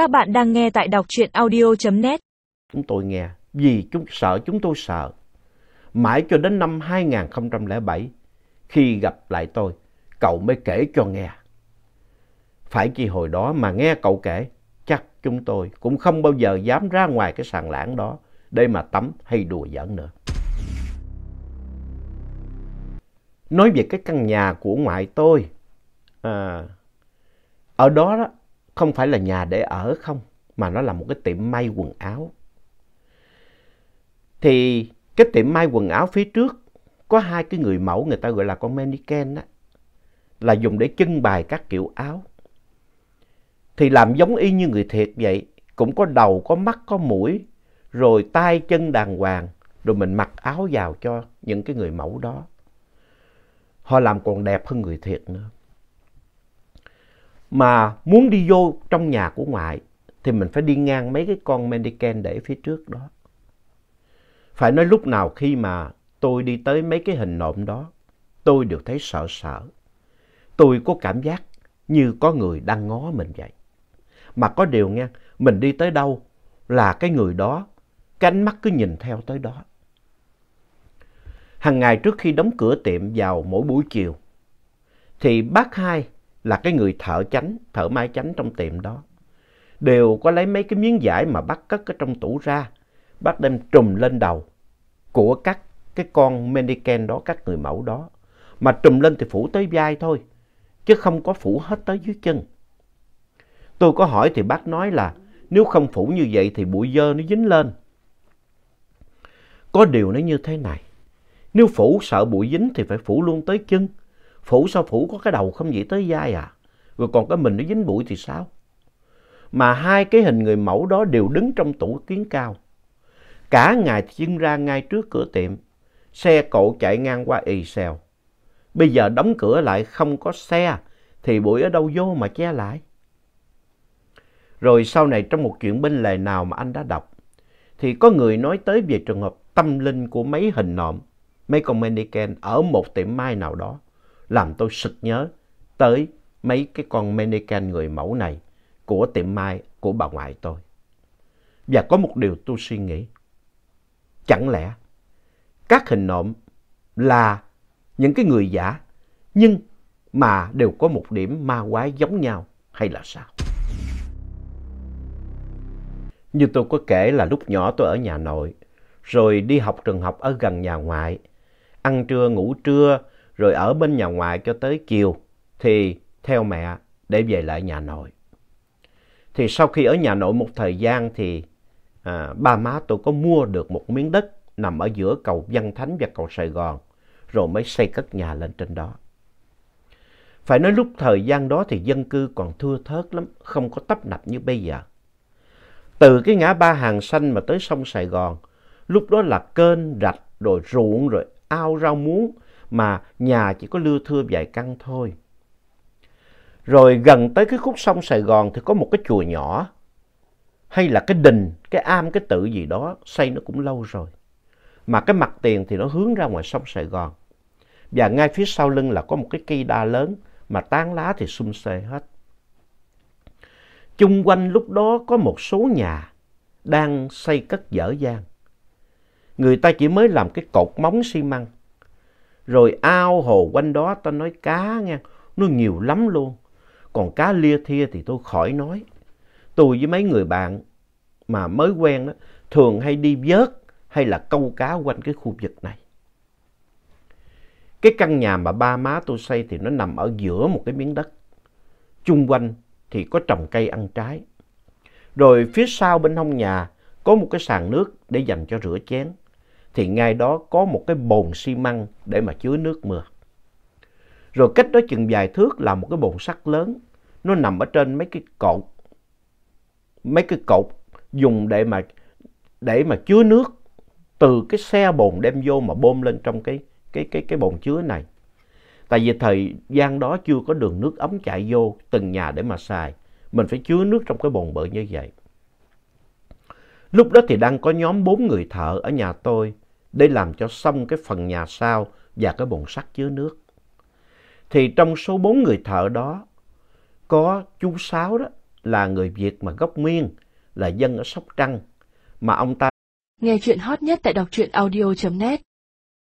Các bạn đang nghe tại đọc truyện audio.net. Chúng tôi nghe vì chúng sợ chúng tôi sợ. Mãi cho đến năm 2007 khi gặp lại tôi, cậu mới kể cho nghe. Phải chi hồi đó mà nghe cậu kể, chắc chúng tôi cũng không bao giờ dám ra ngoài cái sàn lãng đó để mà tắm hay đùa giỡn nữa. Nói về cái căn nhà của ngoại tôi, à, ở đó, đó không phải là nhà để ở không, mà nó là một cái tiệm may quần áo. Thì cái tiệm may quần áo phía trước có hai cái người mẫu người ta gọi là con mannequin á là dùng để trưng bày các kiểu áo. Thì làm giống y như người thiệt vậy, cũng có đầu, có mắt, có mũi, rồi tay chân đàng hoàng, rồi mình mặc áo vào cho những cái người mẫu đó. Họ làm còn đẹp hơn người thiệt nữa. Mà muốn đi vô trong nhà của ngoại thì mình phải đi ngang mấy cái con mendicant để phía trước đó. Phải nói lúc nào khi mà tôi đi tới mấy cái hình nộm đó, tôi đều thấy sợ sợ. Tôi có cảm giác như có người đang ngó mình vậy. Mà có điều nghe, mình đi tới đâu là cái người đó, cái ánh mắt cứ nhìn theo tới đó. Hằng ngày trước khi đóng cửa tiệm vào mỗi buổi chiều, thì bác hai là cái người thợ chánh, thợ mai chánh trong tiệm đó. Đều có lấy mấy cái miếng vải mà bác cất ở trong tủ ra, bác đem trùm lên đầu của các cái con mannequin đó, các người mẫu đó. Mà trùm lên thì phủ tới vai thôi, chứ không có phủ hết tới dưới chân. Tôi có hỏi thì bác nói là nếu không phủ như vậy thì bụi dơ nó dính lên. Có điều nó như thế này, nếu phủ sợ bụi dính thì phải phủ luôn tới chân. Phủ sao phủ có cái đầu không vậy tới vai à? Rồi còn cái mình nó dính bụi thì sao? Mà hai cái hình người mẫu đó đều đứng trong tủ kiến cao. Cả ngày thì ra ngay trước cửa tiệm. Xe cộ chạy ngang qua ì xèo. Bây giờ đóng cửa lại không có xe thì bụi ở đâu vô mà che lại. Rồi sau này trong một chuyện bên lề nào mà anh đã đọc thì có người nói tới về trường hợp tâm linh của mấy hình nộm, mấy con mannequin ở một tiệm mai nào đó làm tôi sực nhớ tới mấy cái con mannequin người mẫu này của tiệm mai của bà ngoại tôi. Và có một điều tôi suy nghĩ. Chẳng lẽ các hình nộm là những cái người giả nhưng mà đều có một điểm ma quái giống nhau hay là sao? Như tôi có kể là lúc nhỏ tôi ở nhà nội, rồi đi học trường học ở gần nhà ngoại, ăn trưa ngủ trưa rồi ở bên nhà ngoại cho tới chiều thì theo mẹ để về lại nhà nội. Thì sau khi ở nhà nội một thời gian thì à, ba má tôi có mua được một miếng đất nằm ở giữa cầu Văn Thánh và cầu Sài Gòn rồi mới xây cất nhà lên trên đó. Phải nói lúc thời gian đó thì dân cư còn thưa thớt lắm, không có tấp nập như bây giờ. Từ cái ngã ba hàng xanh mà tới sông Sài Gòn, lúc đó là kênh, rạch, rồi ruộng, rồi ao rau muống, mà nhà chỉ có lưa thưa vài căn thôi. Rồi gần tới cái khúc sông Sài Gòn thì có một cái chùa nhỏ, hay là cái đình, cái am, cái tự gì đó, xây nó cũng lâu rồi. Mà cái mặt tiền thì nó hướng ra ngoài sông Sài Gòn. Và ngay phía sau lưng là có một cái cây đa lớn mà tán lá thì sum xê hết. Chung quanh lúc đó có một số nhà đang xây cất dở dang. Người ta chỉ mới làm cái cột móng xi măng rồi ao hồ quanh đó ta nói cá nghe nó nhiều lắm luôn. Còn cá lia thia thì tôi khỏi nói. Tôi với mấy người bạn mà mới quen đó, thường hay đi vớt hay là câu cá quanh cái khu vực này. Cái căn nhà mà ba má tôi xây thì nó nằm ở giữa một cái miếng đất. Chung quanh thì có trồng cây ăn trái. Rồi phía sau bên hông nhà có một cái sàn nước để dành cho rửa chén thì ngay đó có một cái bồn xi măng để mà chứa nước mưa. Rồi cách đó chừng vài thước là một cái bồn sắt lớn, nó nằm ở trên mấy cái cột, mấy cái cột dùng để mà, để mà chứa nước từ cái xe bồn đem vô mà bơm lên trong cái, cái, cái, cái bồn chứa này. Tại vì thời gian đó chưa có đường nước ấm chạy vô từng nhà để mà xài. Mình phải chứa nước trong cái bồn bự như vậy. Lúc đó thì đang có nhóm bốn người thợ ở nhà tôi để làm cho xong cái phần nhà sau và cái bồn sắt chứa nước. Thì trong số bốn người thợ đó có chú Sáu đó là người Việt mà gốc Miên, là dân ở Sóc Trăng, mà ông ta Nghe chuyện hot nhất tại đọc truyện audio.net